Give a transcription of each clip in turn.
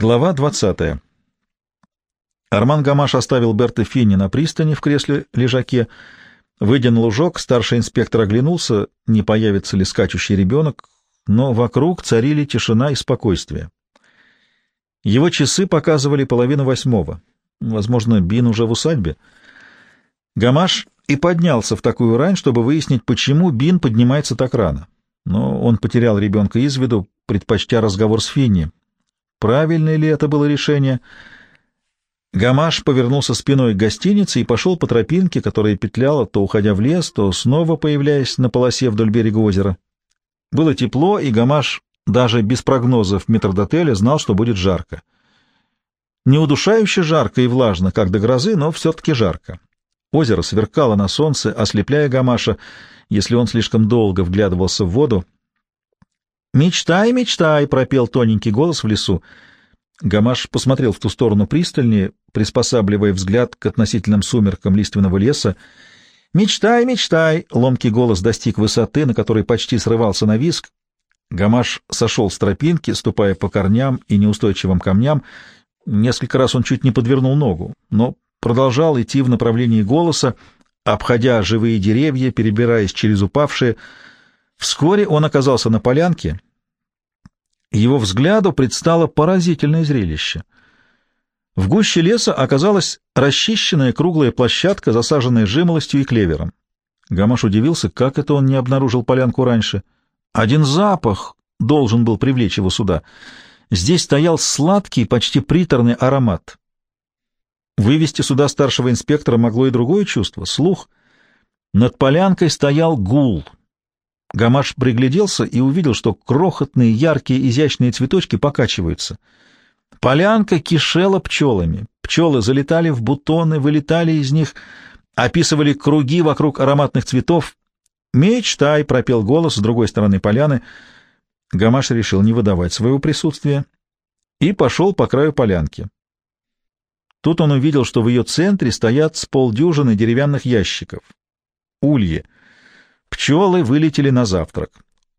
Глава 20. Арман Гамаш оставил Берта Финни на пристани в кресле-лежаке. Выйдя на лужок, старший инспектор оглянулся, не появится ли скачущий ребенок, но вокруг царили тишина и спокойствие. Его часы показывали половину восьмого. Возможно, Бин уже в усадьбе. Гамаш и поднялся в такую рань, чтобы выяснить, почему Бин поднимается так рано. Но он потерял ребенка из виду, предпочтя разговор с Финни. Правильное ли это было решение? Гамаш повернулся спиной к гостинице и пошел по тропинке, которая петляла, то уходя в лес, то снова появляясь на полосе вдоль берега озера. Было тепло, и Гамаш, даже без прогнозов метрдотеля, знал, что будет жарко. Не удушающе жарко и влажно, как до грозы, но все-таки жарко. Озеро сверкало на солнце, ослепляя Гамаша, если он слишком долго вглядывался в воду, «Мечтай, мечтай!» — пропел тоненький голос в лесу. Гамаш посмотрел в ту сторону пристальнее, приспосабливая взгляд к относительным сумеркам лиственного леса. «Мечтай, мечтай!» — ломкий голос достиг высоты, на которой почти срывался на виск. Гамаш сошел с тропинки, ступая по корням и неустойчивым камням. Несколько раз он чуть не подвернул ногу, но продолжал идти в направлении голоса, обходя живые деревья, перебираясь через упавшие. Вскоре он оказался на полянке — его взгляду предстало поразительное зрелище. В гуще леса оказалась расчищенная круглая площадка, засаженная жимолостью и клевером. Гамаш удивился, как это он не обнаружил полянку раньше. Один запах должен был привлечь его сюда. Здесь стоял сладкий, почти приторный аромат. Вывести сюда старшего инспектора могло и другое чувство — слух. Над полянкой стоял гул — Гамаш пригляделся и увидел, что крохотные, яркие, изящные цветочки покачиваются. Полянка кишела пчелами. Пчелы залетали в бутоны, вылетали из них, описывали круги вокруг ароматных цветов. «Мечтай!» — пропел голос с другой стороны поляны. Гамаш решил не выдавать своего присутствия и пошел по краю полянки. Тут он увидел, что в ее центре стоят с полдюжины деревянных ящиков. Ульи — Пчелы вылетели на завтрак.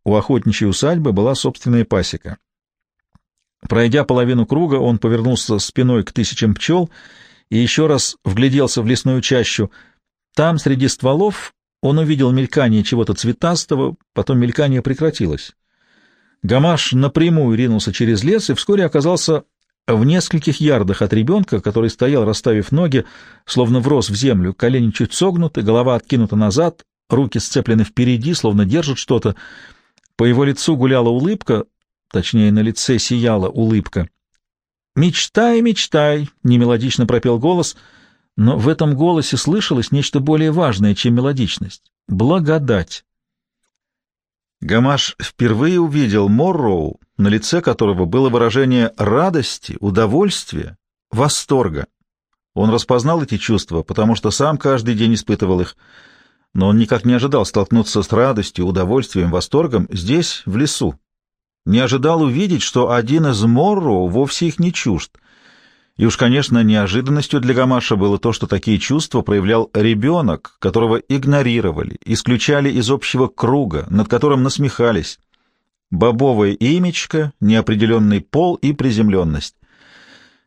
У охотничьей усадьбы была собственная пасека. Пройдя половину круга, он повернулся спиной к тысячам пчел и еще раз вгляделся в лесную чащу. Там, среди стволов, он увидел мелькание чего-то цветастого, потом мелькание прекратилось. Гамаш напрямую ринулся через лес и вскоре оказался в нескольких ярдах от ребенка, который стоял, расставив ноги, словно врос в землю, колени чуть согнуты, голова откинута назад, руки сцеплены впереди, словно держит что-то. По его лицу гуляла улыбка, точнее, на лице сияла улыбка. «Мечтай, мечтай!» — немелодично пропел голос, но в этом голосе слышалось нечто более важное, чем мелодичность — благодать. Гамаш впервые увидел Морроу, на лице которого было выражение радости, удовольствия, восторга. Он распознал эти чувства, потому что сам каждый день испытывал их — но он никак не ожидал столкнуться с радостью, удовольствием, восторгом здесь, в лесу. Не ожидал увидеть, что один из Морро вовсе их не чужд. И уж, конечно, неожиданностью для Гамаша было то, что такие чувства проявлял ребенок, которого игнорировали, исключали из общего круга, над которым насмехались. Бобовое имечко, неопределенный пол и приземленность.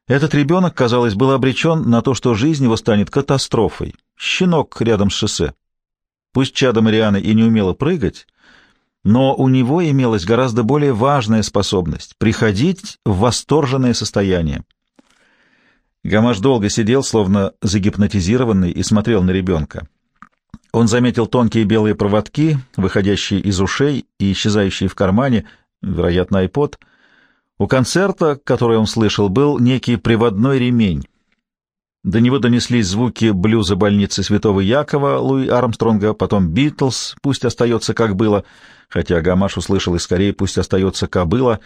Этот ребенок, казалось, был обречен на то, что жизнь его станет катастрофой. Щенок рядом с шоссе. Пусть чадо Марианы и не умела прыгать, но у него имелась гораздо более важная способность — приходить в восторженное состояние. Гамаш долго сидел, словно загипнотизированный, и смотрел на ребенка. Он заметил тонкие белые проводки, выходящие из ушей и исчезающие в кармане, вероятно, айпод. У концерта, который он слышал, был некий приводной ремень. До него донеслись звуки блюза больницы Святого Якова Луи Армстронга, потом Битлз, пусть остается как было, хотя Гамаш услышал и скорее пусть остается кобыла.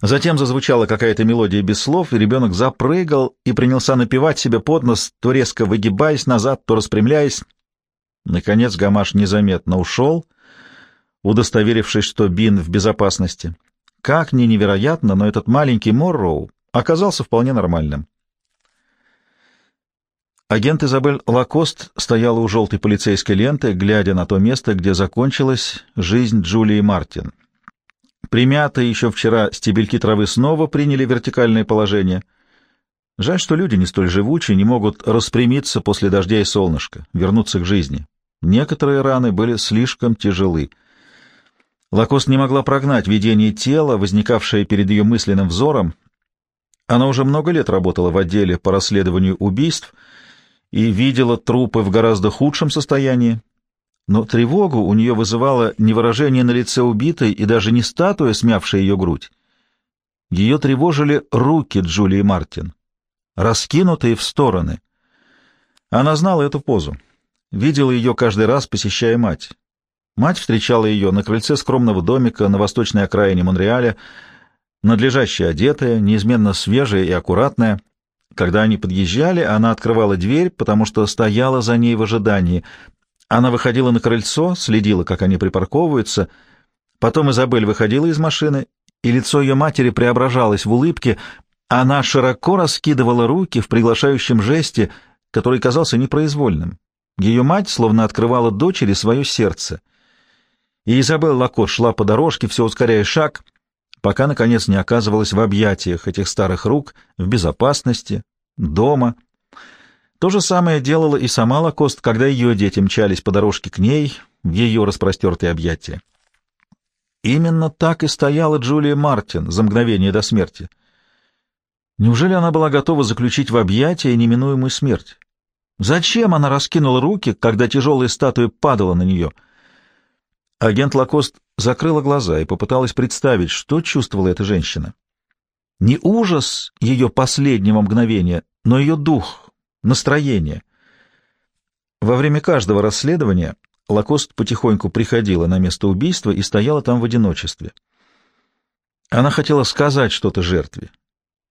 Затем зазвучала какая-то мелодия без слов, и ребенок запрыгал и принялся напевать себе под нос, то резко выгибаясь назад, то распрямляясь. Наконец Гамаш незаметно ушел, удостоверившись, что Бин в безопасности. Как ни невероятно, но этот маленький Морроу оказался вполне нормальным. Агент Изабель Лакост стояла у желтой полицейской ленты, глядя на то место, где закончилась жизнь Джулии Мартин. Примятые еще вчера стебельки травы снова приняли вертикальное положение. Жаль, что люди не столь живучие, не могут распрямиться после дождя и солнышка, вернуться к жизни. Некоторые раны были слишком тяжелы. Лакост не могла прогнать видение тела, возникавшее перед ее мысленным взором. Она уже много лет работала в отделе по расследованию убийств и видела трупы в гораздо худшем состоянии, но тревогу у нее вызывало не выражение на лице убитой и даже не статуя, смявшая ее грудь. Ее тревожили руки Джулии Мартин, раскинутые в стороны. Она знала эту позу, видела ее каждый раз, посещая мать. Мать встречала ее на крыльце скромного домика на восточной окраине Монреаля, надлежащая одетая, неизменно свежая и аккуратная. Когда они подъезжали, она открывала дверь, потому что стояла за ней в ожидании, она выходила на крыльцо, следила, как они припарковываются. Потом Изабель выходила из машины, и лицо ее матери преображалось в улыбке. Она широко раскидывала руки в приглашающем жесте, который казался непроизвольным. Ее мать словно открывала дочери свое сердце. И Изабель Лакот шла по дорожке, все ускоряя шаг, пока, наконец, не оказывалась в объятиях этих старых рук, в безопасности, дома — то же самое делала и сама Лакост, когда ее дети мчались по дорожке к ней, в ее распростертые объятия. Именно так и стояла Джулия Мартин за мгновение до смерти. Неужели она была готова заключить в объятия неминуемую смерть? Зачем она раскинула руки, когда тяжелая статуя падала на нее? Агент Лакост закрыла глаза и попыталась представить, что чувствовала эта женщина. Не ужас ее последнего мгновения, но ее дух, настроение. Во время каждого расследования Лакост потихоньку приходила на место убийства и стояла там в одиночестве. Она хотела сказать что-то жертве.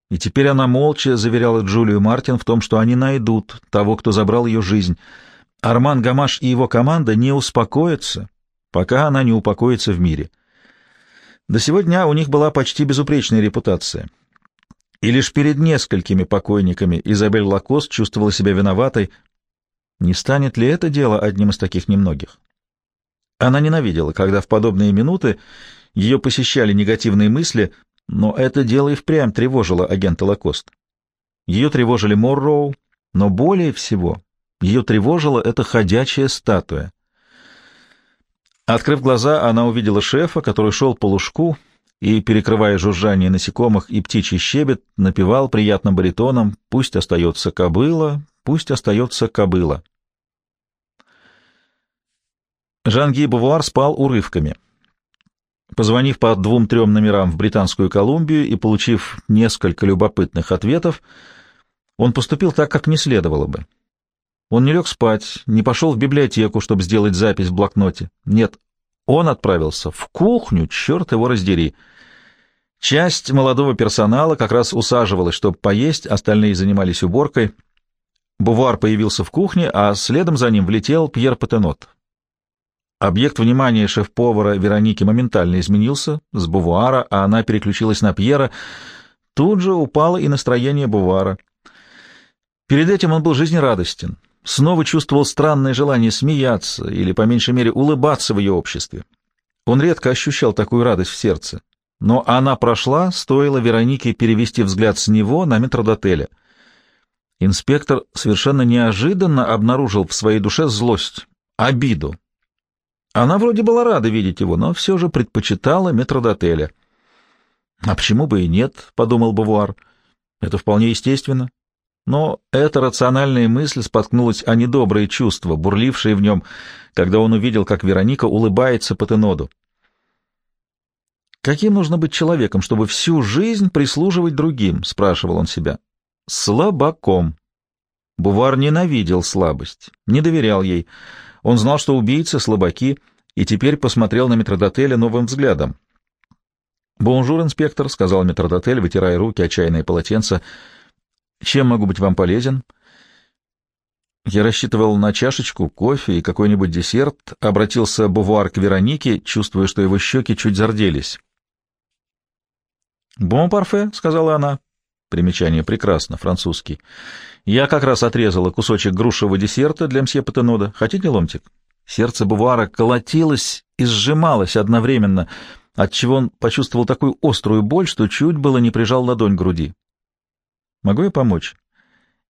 И теперь она молча заверяла Джулию Мартин в том, что они найдут того, кто забрал ее жизнь. Арман Гамаш и его команда не успокоятся, пока она не упокоится в мире. До сегодня у них была почти безупречная репутация — и лишь перед несколькими покойниками Изабель Лакос чувствовала себя виноватой. Не станет ли это дело одним из таких немногих? Она ненавидела, когда в подобные минуты ее посещали негативные мысли, но это дело и впрямь тревожило агента Лакост. Ее тревожили Морроу, но более всего ее тревожила эта ходячая статуя. Открыв глаза, она увидела шефа, который шел по лужку, и, перекрывая жужжание насекомых и птичий щебет, напевал приятным баритоном «Пусть остается кобыла, пусть остается кобыла». Жанги Бувуар спал урывками. Позвонив по двум-трем номерам в Британскую Колумбию и получив несколько любопытных ответов, он поступил так, как не следовало бы. Он не лег спать, не пошел в библиотеку, чтобы сделать запись в блокноте. Нет, он отправился в кухню, черт его раздери — Часть молодого персонала как раз усаживалась, чтобы поесть, остальные занимались уборкой. Бувар появился в кухне, а следом за ним влетел Пьер Патенот. Объект внимания шеф-повара Вероники моментально изменился с Бувуара, а она переключилась на Пьера. Тут же упало и настроение Бувара. Перед этим он был жизнерадостен, снова чувствовал странное желание смеяться или, по меньшей мере, улыбаться в ее обществе. Он редко ощущал такую радость в сердце. Но она прошла, стоило Веронике перевести взгляд с него на метродотеля. Инспектор совершенно неожиданно обнаружил в своей душе злость, обиду. Она вроде была рада видеть его, но все же предпочитала метродотеля. «А почему бы и нет?» — подумал Бавуар. «Это вполне естественно». Но эта рациональная мысль споткнулась о недобрые чувства, бурлившие в нем, когда он увидел, как Вероника улыбается Патеноду. Каким нужно быть человеком, чтобы всю жизнь прислуживать другим? спрашивал он себя. Слабаком. Бувар ненавидел слабость, не доверял ей. Он знал, что убийцы слабаки, и теперь посмотрел на метрдотеля новым взглядом. «Bonjour, инспектор», — сказал метрдотель, вытирая руки о чайное полотенце. «Чем могу быть вам полезен?» Я рассчитывал на чашечку кофе и какой-нибудь десерт, обратился Бувуар к Веронике, чувствуя, что его щеки чуть зарделись. «Bon, parfait», — сказала она. Примечание прекрасно, французский. «Я как раз отрезала кусочек грушевого десерта для мсье Патенода. Хотите ломтик?» Сердце Бувара колотилось и сжималось одновременно. отчего он почувствовал такую острую боль, что чуть было не прижал ладонь к груди. «Могу я помочь?»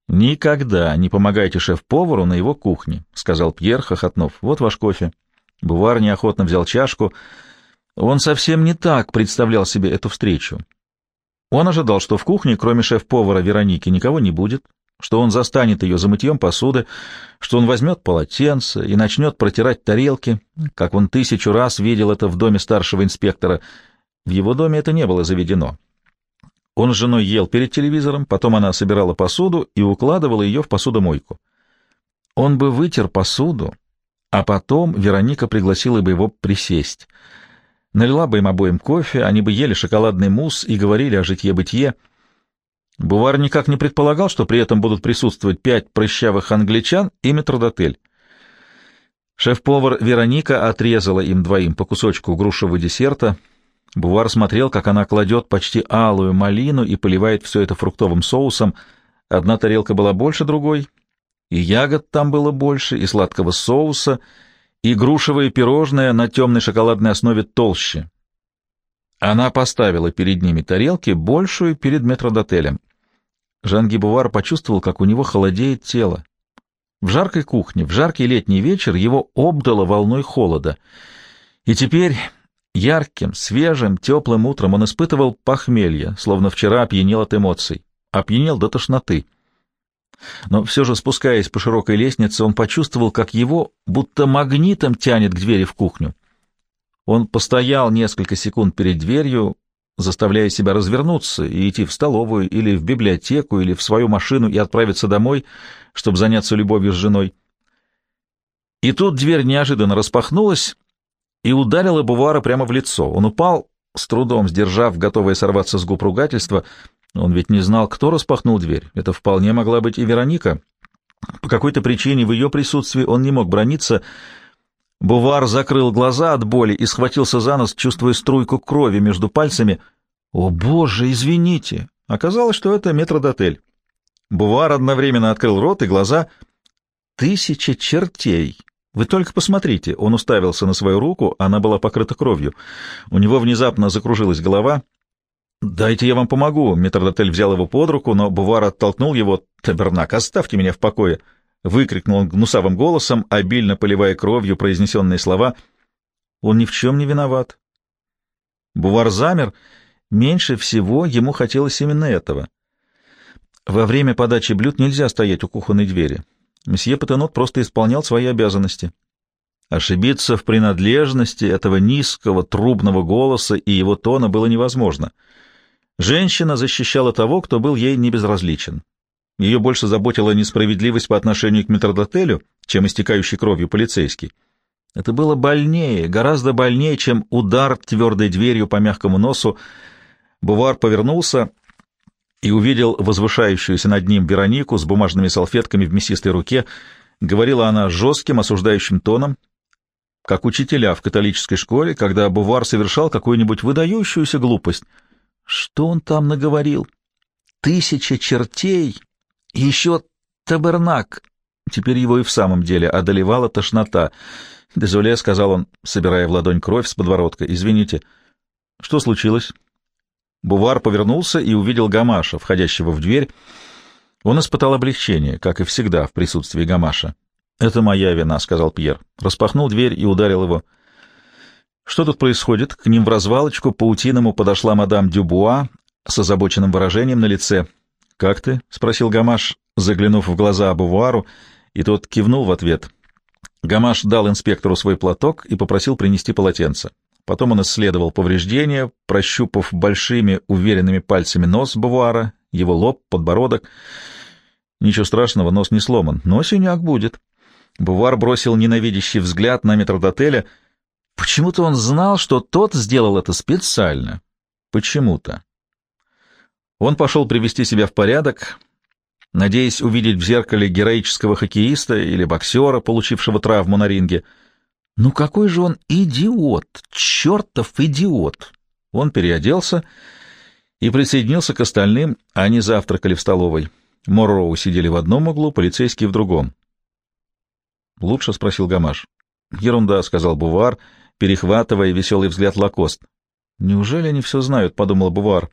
«Никогда не помогайте шеф-повару на его кухне», — сказал Пьер, хохотнув. «Вот ваш кофе». Бувар неохотно взял чашку. Он совсем не так представлял себе эту встречу. Он ожидал, что в кухне, кроме шеф-повара Вероники, никого не будет, что он застанет ее за мытьем посуды, что он возьмет полотенце и начнет протирать тарелки, как он тысячу раз видел это в доме старшего инспектора. В его доме это не было заведено. Он с женой ел перед телевизором, потом она собирала посуду и укладывала ее в посудомойку. Он бы вытер посуду, а потом Вероника пригласила бы его присесть. Налила бы им обоим кофе, они бы ели шоколадный мусс и говорили о житье-бытие — Бувар никак не предполагал, что при этом будут присутствовать пять прыщавых англичан и метродотель. Шеф-повар Вероника отрезала им двоим по кусочку грушевого десерта. Бувар смотрел, как она кладет почти алую малину и поливает все это фруктовым соусом. Одна тарелка была больше другой, и ягод там было больше, и сладкого соуса, и грушевое пирожное на темной шоколадной основе толще. Она поставила перед ними тарелки, большую перед метродотелем. Жан Гибувар почувствовал, как у него холодеет тело. В жаркой кухне, в жаркий летний вечер его обдало волной холода. И теперь ярким, свежим, теплым утром он испытывал похмелье, словно вчера опьянел от эмоций. Опьянел до тошноты. Но все же, спускаясь по широкой лестнице, он почувствовал, как его будто магнитом тянет к двери в кухню. Он постоял несколько секунд перед дверью, заставляя себя развернуться и идти в столовую или в библиотеку или в свою машину и отправиться домой, чтобы заняться любовью с женой. И тут дверь неожиданно распахнулась и ударила Бувара прямо в лицо. Он упал, с трудом сдержав, готовое сорваться с губ ругательства. Он ведь не знал, кто распахнул дверь. Это вполне могла быть и Вероника. По какой-то причине в ее присутствии он не мог брониться, Бувар закрыл глаза от боли и схватился за нос, чувствуя струйку крови между пальцами. «О, боже, извините!» Оказалось, что это метродотель. Бувар одновременно открыл рот и глаза. «Тысяча чертей!» «Вы только посмотрите!» Он уставился на свою руку, она была покрыта кровью. У него внезапно закружилась голова. «Дайте я вам помогу!» Метродотель взял его под руку, но Бувар оттолкнул его. «Табернак, оставьте меня в покое!» — выкрикнул он гнусавым голосом, обильно поливая кровью произнесенные слова. «Он ни в чем не виноват». Бувар замер. Меньше всего ему хотелось именно этого. Во время подачи блюд нельзя стоять у кухонной двери. Месье Патенот просто исполнял свои обязанности. Ошибиться в принадлежности этого низкого, трубного голоса и его тона было невозможно. Женщина защищала того, кто был ей небезразличен. Ее больше заботила несправедливость по отношению к метрдотелю, чем истекающий кровью полицейский. Это было больнее, гораздо больнее, чем удар твердой дверью по мягкому носу. Бувар повернулся и увидел возвышающуюся над ним Веронику с бумажными салфетками в мясистой руке. Говорила она жестким, осуждающим тоном, как учителя в католической школе, когда Бувар совершал какую-нибудь выдающуюся глупость. Что он там наговорил? Тысяча чертей еще табернак. Теперь его и в самом деле одолевала тошнота. «Дезоле», — сказал он, собирая в ладонь кровь с подворотка, — «извините». «Что случилось?» Бувар повернулся и увидел Гамаша, входящего в дверь. Он испытал облегчение, как и всегда в присутствии Гамаша. «Это моя вина», — сказал Пьер. Распахнул дверь и ударил его. «Что тут происходит?» К ним в развалочку паутиному подошла мадам Дюбуа с озабоченным выражением на лице. «Как ты?» — спросил Гамаш, заглянув в глаза Бувуару, и тот кивнул в ответ. Гамаш дал инспектору свой платок и попросил принести полотенце. Потом он исследовал повреждения, прощупав большими уверенными пальцами нос Бувуара, его лоб, подбородок. Ничего страшного, нос не сломан, но синяк будет. Бувар бросил ненавидящий взгляд на метрдотеля. Почему-то он знал, что тот сделал это специально. Почему-то. Он пошел привести себя в порядок, надеясь увидеть в зеркале героического хоккеиста или боксера, получившего травму на ринге. Ну какой же он идиот, чертов идиот! Он переоделся и присоединился к остальным, они завтракали в столовой. Морроу сидели в одном углу, полицейские в другом. «Лучше?» — спросил Гамаш. «Ерунда», — сказал Бувар, перехватывая веселый взгляд Лакост. «Неужели они все знают?» — подумал Бувар.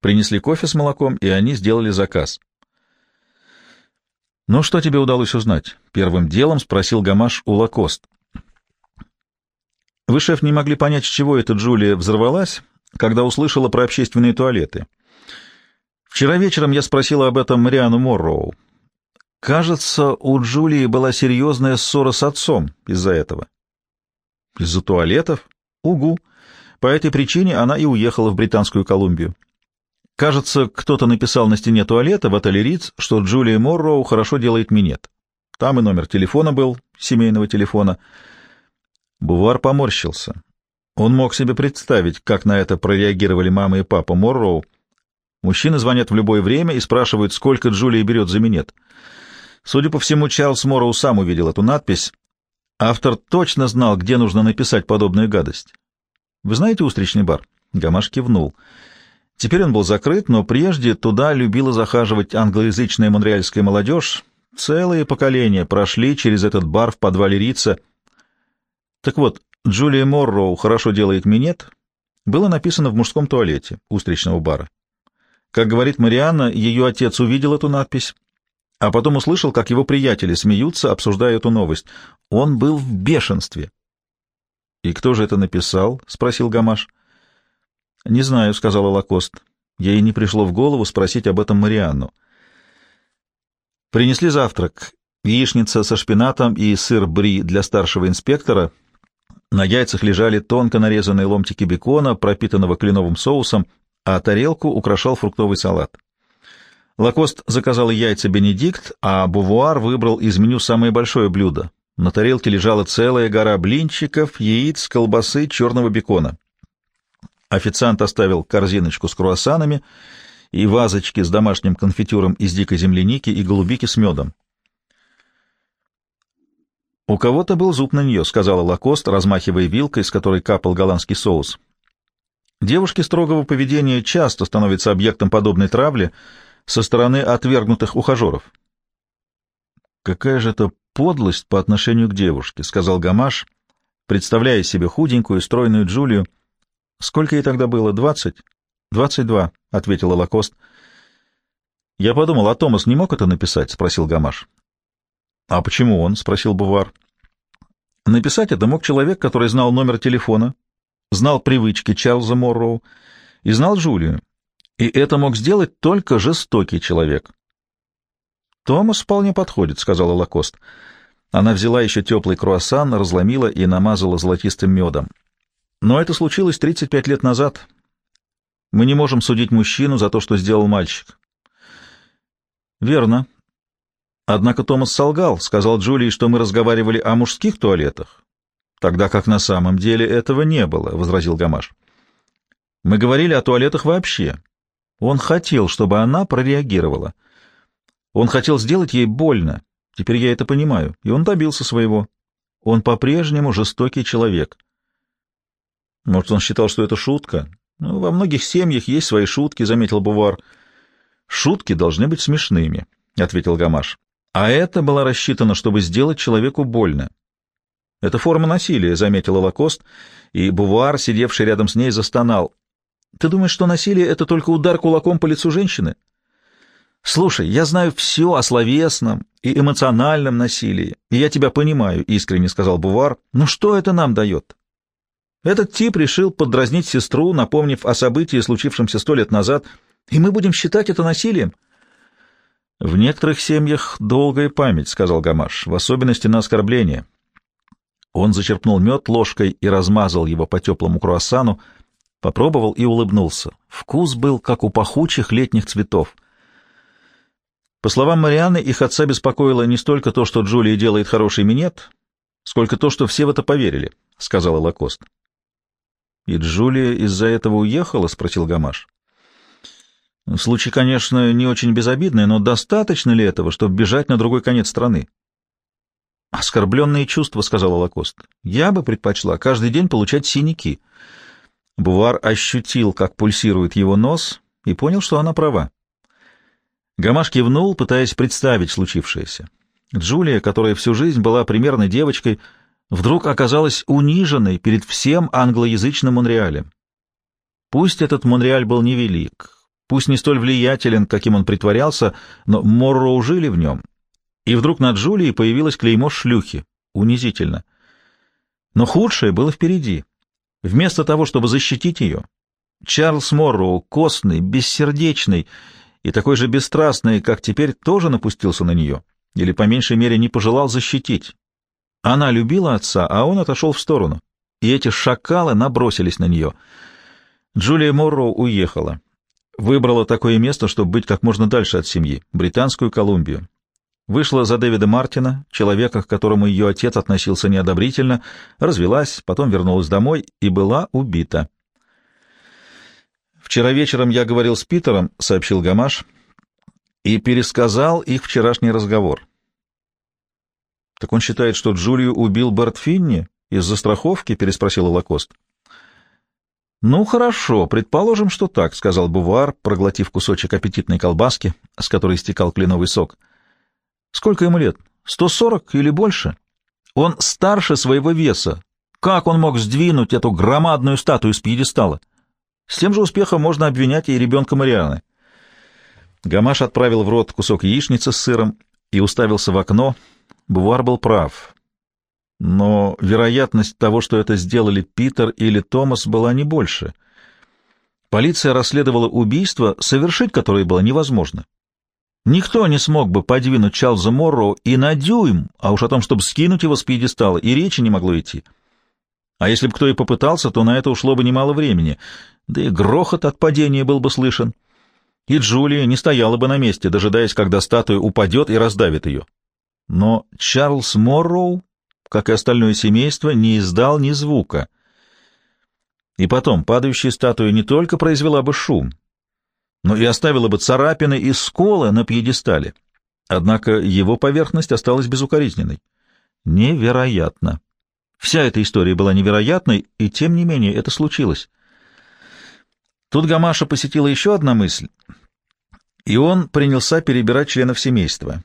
Принесли кофе с молоком, и они сделали заказ. «Ну, что тебе удалось узнать?» — первым делом спросил Гамаш у Лакост. «Вы, шеф, не могли понять, с чего эта Джулия взорвалась, когда услышала про общественные туалеты. Вчера вечером я спросила об этом Мариану Морроу. Кажется, у Джулии была серьезная ссора с отцом из-за этого». «Из-за туалетов? Угу. По этой причине она и уехала в Британскую Колумбию. Кажется, кто-то написал на стене туалета в отеле Риц, что Джулия Морроу хорошо делает минет. Там и номер телефона был, семейного телефона. Бувар поморщился. Он мог себе представить, как на это прореагировали мама и папа Морроу. Мужчины звонят в любое время и спрашивают, сколько Джулия берет за минет. Судя по всему, Чарльз Морроу сам увидел эту надпись. Автор точно знал, где нужно написать подобную гадость. «Вы знаете устричный бар?» Гамаш кивнул. Теперь он был закрыт, но прежде туда любила захаживать англоязычная монреальская молодежь. Целые поколения прошли через этот бар в подвале Рица. Так вот, Джулия Морроу «Хорошо делает минет» было написано в мужском туалете устричного бара. Как говорит Марианна, ее отец увидел эту надпись, а потом услышал, как его приятели смеются, обсуждая эту новость. Он был в бешенстве. — И кто же это написал? — спросил Гамаш. «Не знаю», — сказала Лакост. Ей не пришло в голову спросить об этом Марианну. Принесли завтрак. Яичница со шпинатом и сыр бри для старшего инспектора. На яйцах лежали тонко нарезанные ломтики бекона, пропитанного кленовым соусом, а тарелку украшал фруктовый салат. Лакост заказал яйца «Бенедикт», а Бувуар выбрал из меню самое большое блюдо. На тарелке лежала целая гора блинчиков, яиц, колбасы, черного бекона. Официант оставил корзиночку с круассанами и вазочки с домашним конфитюром из дикой земляники и голубики с медом. «У кого-то был зуб на нее», — сказала Лакост, размахивая вилкой, с которой капал голландский соус. Девушки строгого поведения часто становятся объектом подобной травли со стороны отвергнутых ухажеров. «Какая же это подлость по отношению к девушке», — сказал Гамаш, представляя себе худенькую, стройную Джулию, — Сколько ей тогда было? Двадцать? Двадцать два, — ответила Лакост. Я подумал, а Томас не мог это написать? — спросил Гамаш. — А почему он? — спросил Бувар. Написать это мог человек, который знал номер телефона, знал привычки Чарльза Морроу и знал Джулию. И это мог сделать только жестокий человек. «Томас вполне подходит», — сказала Лакост. Она взяла еще теплый круассан, разломила и намазала золотистым медом. Но это случилось 35 лет назад. Мы не можем судить мужчину за то, что сделал мальчик. Верно. Однако Томас солгал, сказал Джулии, что мы разговаривали о мужских туалетах, тогда как на самом деле этого не было, — возразил Гамаш. Мы говорили о туалетах вообще. Он хотел, чтобы она прореагировала. Он хотел сделать ей больно. Теперь я это понимаю. И он добился своего. Он по-прежнему жестокий человек. Может, он считал, что это шутка? Ну, во многих семьях есть свои шутки, — заметил Бувар. Шутки должны быть смешными, — ответил Гамаш. А это было рассчитано, чтобы сделать человеку больно. Это форма насилия, — заметила Лакост, и Бувар, сидевший рядом с ней, застонал. Ты думаешь, что насилие — это только удар кулаком по лицу женщины? Слушай, я знаю все о словесном и эмоциональном насилии, и я тебя понимаю, — искренне сказал Бувар. Но что это нам дает? Этот тип решил подразнить сестру, напомнив о событии, случившемся сто лет назад, и мы будем считать это насилием. — В некоторых семьях долгая память, — сказал Гамаш, — в особенности на оскорбление. Он зачерпнул мед ложкой и размазал его по теплому круассану, попробовал и улыбнулся. Вкус был, как у пахучих летних цветов. По словам Марианы, их отца беспокоило не столько то, что Джулия делает хороший минет, сколько то, что все в это поверили, — сказала Лакост. «И Джулия из-за этого уехала?» — спросил Гамаш. «Случай, конечно, не очень безобидный, но достаточно ли этого, чтобы бежать на другой конец страны?» «Оскорбленные чувства», — сказала Лакост. «Я бы предпочла каждый день получать синяки». Бувар ощутил, как пульсирует его нос, и понял, что она права. Гамаш кивнул, пытаясь представить случившееся. Джулия, которая всю жизнь была примерной девочкой, — вдруг оказалась униженной перед всем англоязычным Монреалем. Пусть этот Монреаль был невелик, пусть не столь влиятелен, каким он притворялся, но Морроу жили в нем. И вдруг над Джулией появилось клеймо шлюхи. Унизительно. Но худшее было впереди. Вместо того, чтобы защитить ее, Чарльз Морроу, костный, бессердечный и такой же бесстрастный, как теперь, тоже напустился на нее, или, по меньшей мере, не пожелал защитить. Она любила отца, а он отошел в сторону, и эти шакалы набросились на нее. Джулия Морроу уехала. Выбрала такое место, чтобы быть как можно дальше от семьи, Британскую Колумбию. Вышла за Дэвида Мартина, человека, к которому ее отец относился неодобрительно, развелась, потом вернулась домой и была убита. «Вчера вечером я говорил с Питером», — сообщил Гамаш, — «и пересказал их вчерашний разговор». «Так он считает, что Джулию убил Берт Финни из-за страховки?» — переспросил Лакост. «Ну, хорошо, предположим, что так», — сказал Бувар, проглотив кусочек аппетитной колбаски, с которой истекал кленовый сок. «Сколько ему лет? Сто сорок или больше? Он старше своего веса. Как он мог сдвинуть эту громадную статую с пьедестала?» С тем же успехом можно обвинять и ребенка Марианы. Гамаш отправил в рот кусок яичницы с сыром и уставился в окно. Бувар был прав. Но вероятность того, что это сделали Питер или Томас, была не больше. Полиция расследовала убийство, совершить которое было невозможно. Никто не смог бы подвинуть Чарльза Морроу и на дюйм, а уж о том, чтобы скинуть его с пьедестала, и речи не могло идти. А если бы кто и попытался, то на это ушло бы немало времени, да и грохот от падения был бы слышен. И Джулия не стояла бы на месте, дожидаясь, когда статуя упадет и раздавит ее. Но Чарльз Морроу, как и остальное семейство, не издал ни звука. И потом, падающая статуя не только произвела бы шум, но и оставила бы царапины и сколы на пьедестале. Однако его поверхность осталась безукоризненной. Невероятно! Вся эта история была невероятной, и тем не менее это случилось. Тут Гамаша посетила еще одна мысль, и он принялся перебирать членов семейства.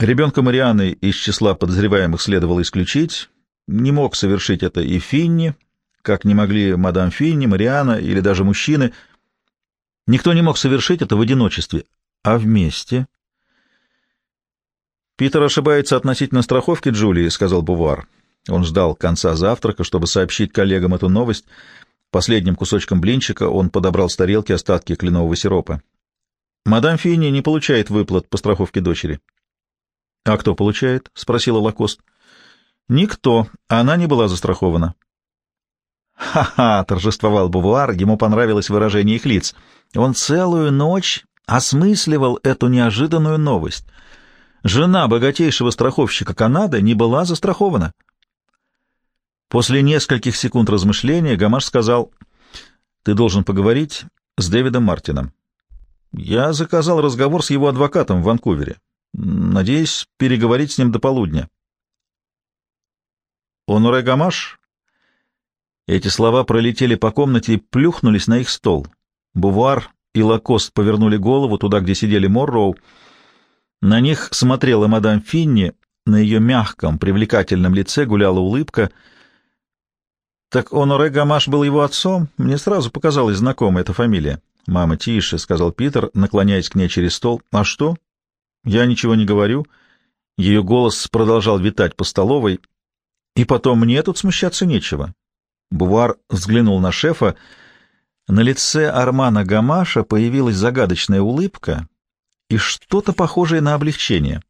Ребенка Марианы из числа подозреваемых следовало исключить, не мог совершить это и Финни, как не могли мадам Финни, Мариана или даже мужчины. Никто не мог совершить это в одиночестве, а вместе. «Питер ошибается относительно страховки Джулии», — сказал Бувар. Он ждал конца завтрака, чтобы сообщить коллегам эту новость. Последним кусочком блинчика он подобрал с тарелки остатки кленового сиропа. «Мадам Финни не получает выплат по страховке дочери». «А кто получает?» — спросила Лакост. «Никто. Она не была застрахована». «Ха-ха!» — торжествовал Бувуар, ему понравилось выражение их лиц. Он целую ночь осмысливал эту неожиданную новость. Жена богатейшего страховщика Канады не была застрахована. После нескольких секунд размышления Гамаш сказал, «Ты должен поговорить с Дэвидом Мартином. Я заказал разговор с его адвокатом в Ванкувере. Надеюсь переговорить с ним до полудня». «Онуре Гамаш?» Эти слова пролетели по комнате и плюхнулись на их стол. Бувар и Лакост повернули голову туда, где сидели Морроу. На них смотрела мадам Финни, на ее мягком, привлекательном лице гуляла улыбка — так Оноре Гамаш был его отцом? Мне сразу показалась знакомая эта фамилия. Мама, тише, — сказал Питер, наклоняясь к ней через стол. А что? Я ничего не говорю. Ее голос продолжал витать по столовой. И потом мне тут смущаться нечего. Бувар взглянул на шефа. На лице Армана Гамаша появилась загадочная улыбка и что-то похожее на облегчение.